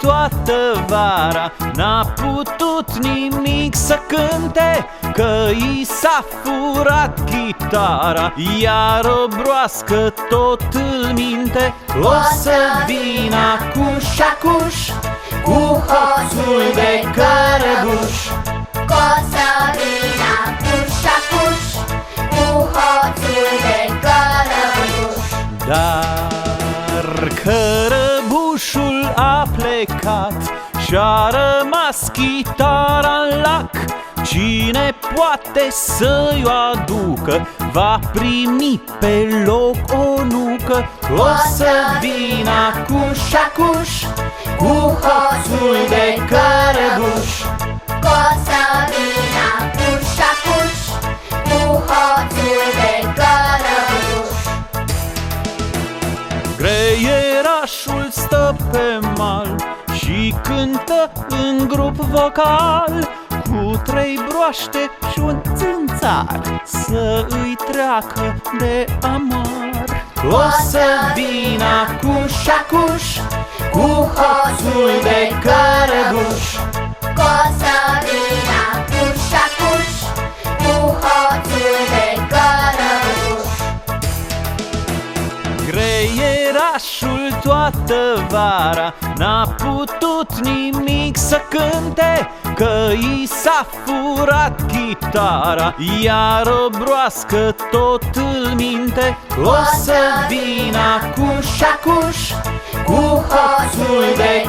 toată vara. N-a putut nimic să cânte Că i s-a furat chitara. Iar o broască tot îl minte O să vină acuș, șacuș Cu hoțul de cărăbuș. O să vină cuș, cuș Cu hoțul de cărăbuș. Dar cărăbușul a plecat Și-a rămas chitara în lac. Cine poate să-i o aducă? Va primi pe loc o nucă. O să vină acuș, șacuș Cu hoțul de cărăbuș. O să vină cuș, cuș Cu hoțul de cărăbuș. Greierașul stă pe mal Și cântă în grup vocal. Cu trei broaște și un țânțar Să îi treacă de amar. O să vină acuș, șacuș Cu hoțul de cărăbuș Greierașul toată vara N-a putut nimic să cânte Că i s-a furat chitara. Iar o broască tot îl minte O să vină acuș, acuș Cu hoțul de